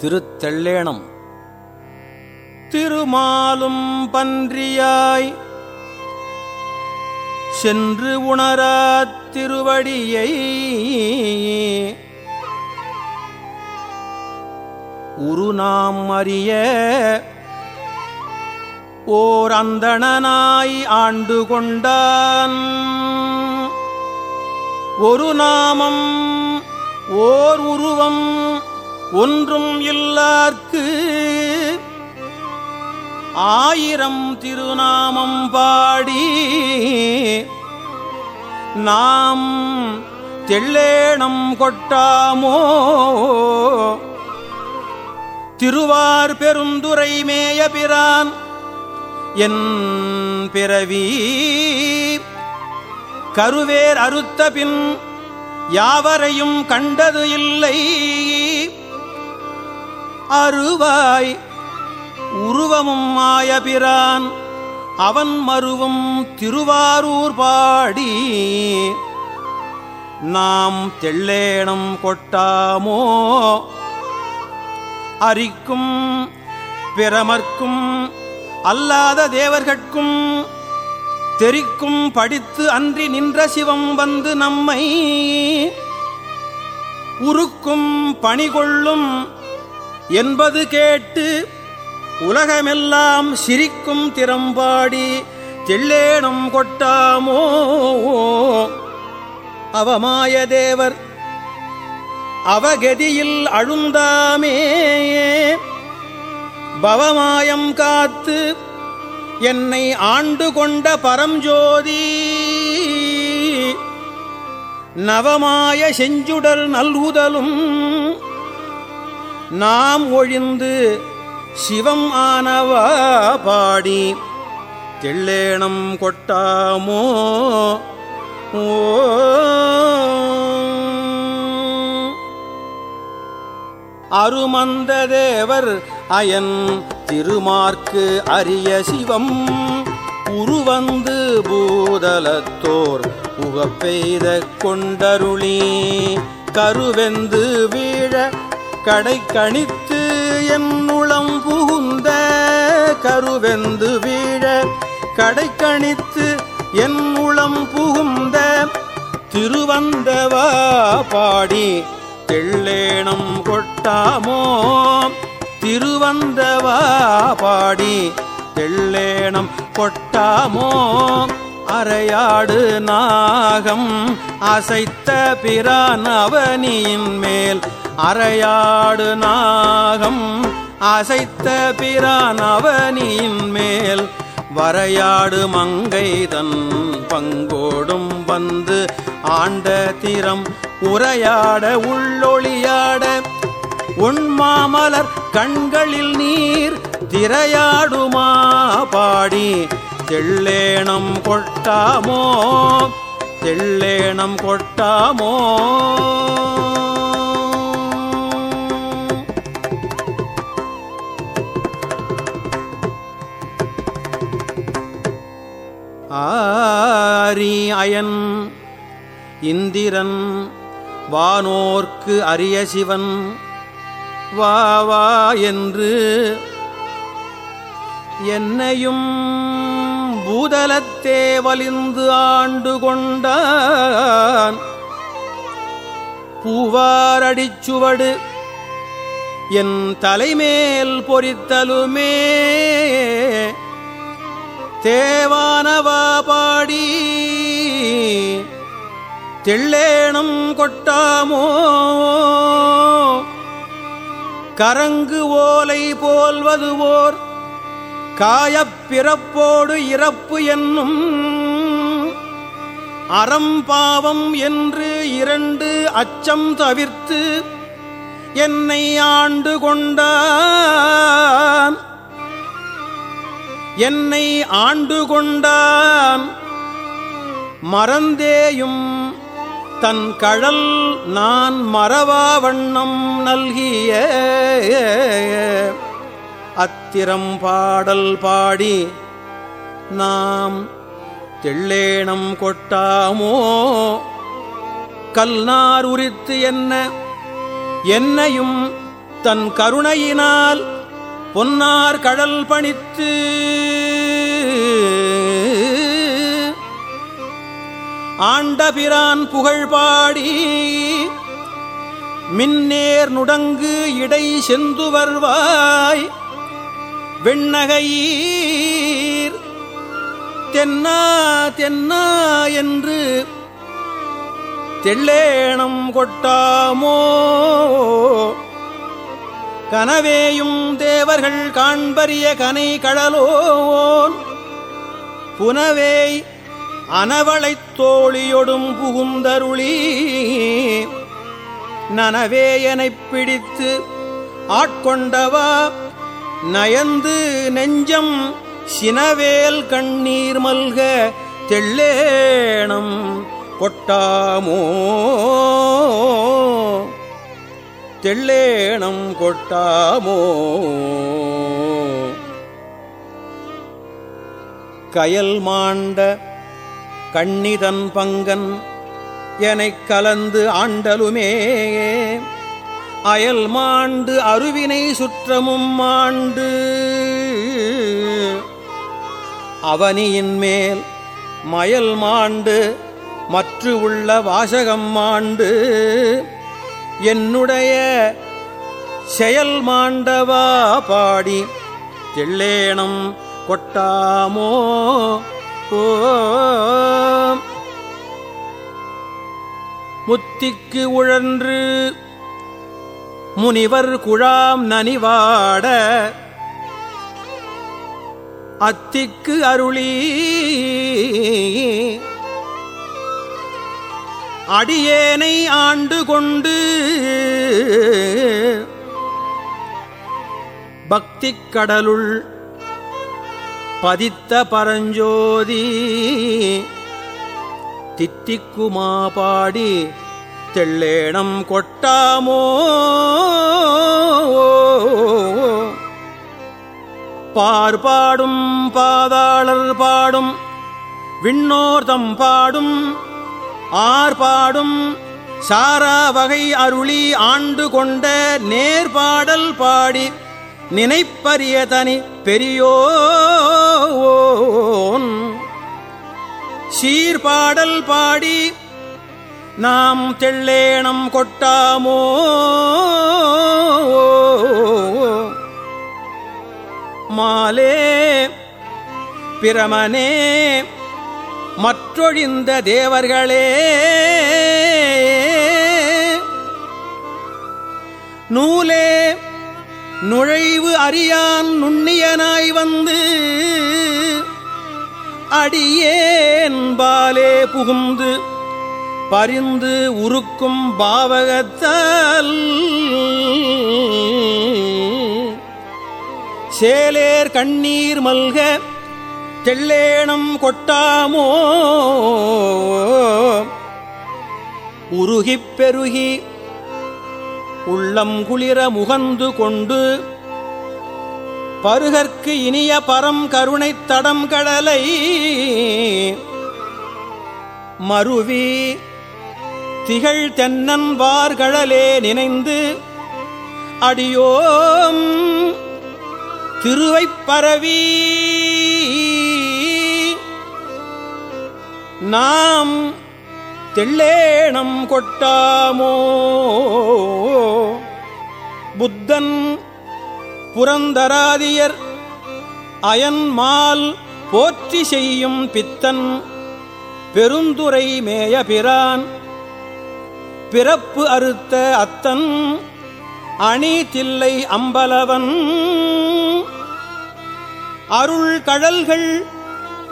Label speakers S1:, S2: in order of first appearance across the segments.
S1: திருத்தெள்ளேணம். திருமாலும் பன்றியாய் சென்று உணரா திருவடியை உருநாம் அறிய ஓர் அந்தணனாய் ஆண்டு கொண்டான். ஒரு நாமம் ஓர் உருவம் ஒன்றும் இல்லார்க்கு. ஆயிரம் திருநாமம் பாடி நாம் தெள்ளேணம் கொட்டாமோ? திருவார் பெருந்துரை மேயபிரான் என் பிறவி. கருவேர் அறுத்த பின் யாவரையும் கண்டது இல்லை. அருவாய் உருவமும் மாயபிரான் அவன் மருவும் திருவாரூர் பாடி. நாம் தெள்ளேணம் கொட்டாமோ? அரிக்கும் பிரமர்க்கும் அல்லாத தேவர்கட்கும் தெரிக்கும் படித்து அன்றி நின்ற சிவம் வந்து நம்மை. உருக்கும் பணிகொள்ளும் என்பது கேட்டு உலகமெல்லாம் சிரிக்கும் திறம்பாடி தெள்ளேனம் கொட்டாமோ? அவமாய தேவர் அவகதியில் அழுந்தாமே? பவமாயம் காத்து என்னை ஆண்டு கொண்ட பரஞ்சோதி நவமாய செஞ்சுடல் நல்குதலும் நாம் ஒழிந்து சிவம் ஆனவா பாடி தெள்ளேணம் கொட்டாமோ? ஓ. அருமந்த தேவர் அயன் திருமார்க்கு அரிய சிவம். உருவந்து பூதலத்தோர் புகப்பெய்த கொண்டருளி. கருவெந்து வீழ கடை கணித்து என் உளம் புகுந்த கருவெந்து வீழ கடை கணித்து என் உளம் புகுந்த திருவந்தவா பாடி தெள்ளேணம் கொட்டாமோ? திருவந்தவா பாடி தெள்ளேணம் கொட்டாமோ? அரையாடு நாகம் அசைத்த பிரான் அவனியின் மேல். அரையாடு நாகம் அசைத்த பிரான் அவனியின் மேல். வரையாடு மங்கைதன் பங்கோடும் வந்து ஆண்ட திறம் உரையாட உள்ளொளியாட. உண்மாமலர் கண்களில் நீர் திரையாடுமா பாடி. தெள்ளேணம் கொட்டாமோ? தெள்ளேணம் கொட்டாமோ? ஆரி அயன் இந்திரன் வானோர்க்கு அரிய சிவன் வா வா என்று என்னையும் பூதலத்தே வலிந்து ஆண்டு கொண்டான். பூவாரடிச்சுவடு என் தலைமேல் பொறித்தலுமே. தேவானவா பாடி தெள்ளேணம் கொட்டாமோ. கரங்கு ஓலை போல்வது ஓர் காயப்பிறப்போடு இறப்பு என்னும் அறம்பாவம் என்று இரண்டு அச்சம் தவிர்த்து என்னை ஆண்டு கொண்டான். என்னை ஆண்டு கொண்டான். மறந்தேயும் தன் கழல் நான் மறவா வண்ணம் நல்கிய அத்திரம் பாடல் பாடி நாம் தெள்ளேணம் கொட்டாமோ? கல்நார் உரித்து என்ன? என்னையும் தன் கருணையினால் பொன்னார் கடல் பணித்து ஆண்டபிரான் புகழ் பாடி மின்னேர் நுடங்கு இடை செந்து வருவாய். வெண்ணகையீர். தென்னா தென்னா என்று தெள்ளேணம் கொட்டாமோ? கனவேயும் தேவர்கள் காண்பரிய கனை கடலோன். புனவேய் அனவளைத் தோழியொடும் புகுந்தருளி. நனவேயனைப் பிடித்து ஆட்கொண்டவா? நயந்து நெஞ்சம் சினவேல் கண்ணீர் மல்க தெள்ளேணம் கொட்டாமோ? தெள்ளேணம் கொட்டாமோ? கயல் மாண்ட கண்ணிதன் பங்கன் எனக் கலந்து ஆண்டலுமே அயல் மாண்டு அருவினை சுற்றமும் மாண்டு. அவனியின் மேல் மயல் மாண்டு மற்று உள்ள வாசகம் மாண்டு. என்னுடைய செயல் மாண்டவா பாடி தெள்ளேணம் கொட்டாமோ? ஓ. முத்திக்கு உழன்று முனிவர் குழாம் நனிவாட அத்திக்கு அருளி அடியேனை ஆண்டு கொண்டு பக்திக் கடலுள் பதித்த பரஞ்சோதி தித்திக்குமா பாடி தெள்ளேணம் கொட்டாமோ? பார்பாடும் பாதாளர் பாடும் விண்ணோர்தம் பாடும் ஆர்பாடும் சாரா வகை அருளி ஆண்டு கொண்ட நேர்பாடல் பாடி நினைப்பரிய தனி பெரியோன். சீர்பாடல் பாடி நாம் தெள்ளேணம் கொட்டாமோ? மாலே பிரமனே மற்றொழிந்த தேவர்களே நூலே நுழைவு அறியான் நுண்ணியனாய் வந்து அடியேன்பாலே புகுந்து பரிந்து உருக்கும் பாவகத்தால். சேலேர் கண்ணீர் மல்க தெள்ளேணம் கொட்டாமோ. உருகிப் பெருகி உள்ளம் குளிர முகந்து கொண்டு பருகற்கு இனிய பரம் கருணைத் தடம் கடலை. மருவி திகழ் தென்னன் வார்களே நினைந்து அடியோம் திருவைப்பரவி நாம் தெள்ளேணம் கொட்டாமோ? புத்தன் புரந்தராதியர் அயன்மால் போற்றி செய்யும் பித்தன் பெருந்துரை மேயபிரான் பிறப்பு அறுத்த அத்தன் அணி தில்லை அம்பலவன். அருள் கழல்கள்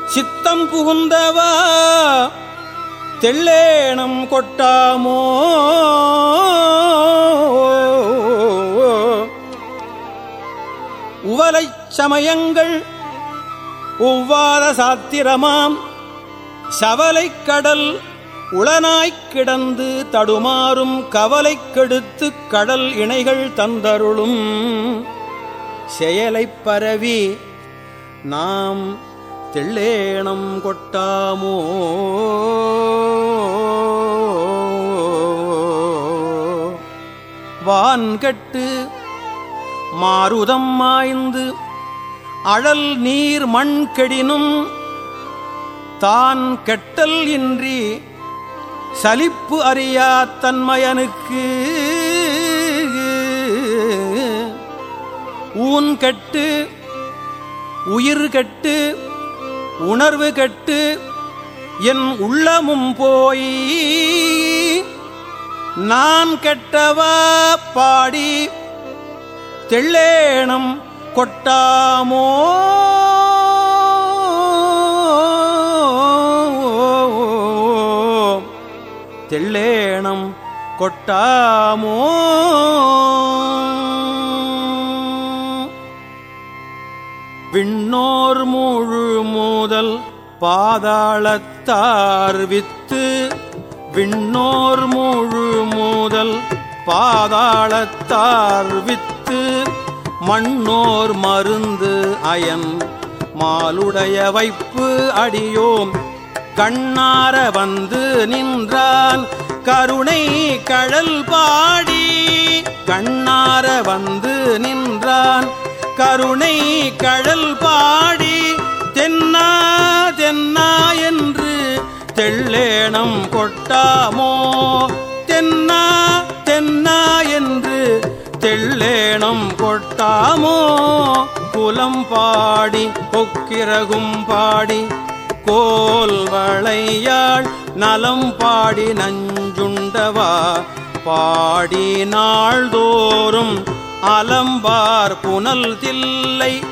S1: சித்தம் புகுந்தவா தெள்ளேணம் கொட்டாமோ. உவலைச் சமயங்கள் ஒவ்வாத சாத்திரமாம் சவலைக் கடல் உளனாய்க் கிடந்து தடுமாறும் கவலை கெடுத்து கடல் இணைகள் தந்தருளும். செயலைப் பரவி நாம் தெள்ளேணம் கொட்டாமோ? வான் கட்டு மாருதம் மாய்ந்து அழல் நீர் மண் கெடினும். தான் கெட்டல் இன்றி சலிப்பு அறியா தன்மயனுக்கு. ஊன் கட்டு உயிர் கட்டு உணர்வு கட்டு என் உள்ளமும் போய். நான் கெட்டவா பாடி தெள்ளேணம் கொட்டாமோ? தெள்ளேணம் கொட்டாமோ? விண்ணோர் முழு மூதல் பாதாளத்தார் வித்து விண்ணோர் முழு மூதல் பாதாளத்தார் வித்து மண்ணோர் மருந்து அயன் மாலுடைய வைப்பு அடியோம். கண்ணார வந்து நின்றான். கருணை கழல் பாடி கண்ணார வந்து நின்றான். கருணை கழல் பாடி தென்னா தென்னா என்று தெள்ளேணம் கொட்டாமோ? தென்னா தென்னா என்று தெள்ளேணம் கொட்டாமோ? குலம் பாடி கொக்கிரகும் பாடி கோல் வளையாள் நலம் பாடி நஞ்சுண்டவா? பாடி நாள்தோறும் அலம்பார் புனல் தில்லை.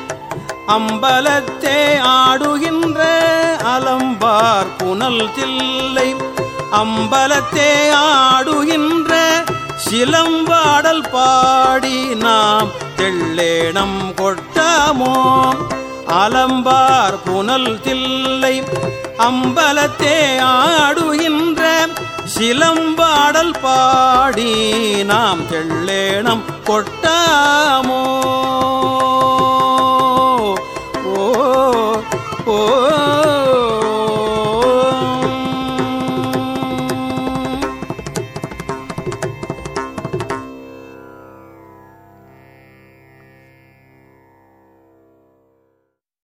S1: அம்பலத்தே ஆடுகின்ற அலம்பார் புனல் தில்லை. அம்பலத்தே ஆடுகின்ற சிலம்பாடல் பாடி நாம் தெள்ளேணம் கொட்டமோ? அலம்பார் புனல் தில்லை அம்பலத்தே ஆடுகின்ற சிலம்பாடல் பாடி நாம் தெள்ளேணம் கொட்டாமோ?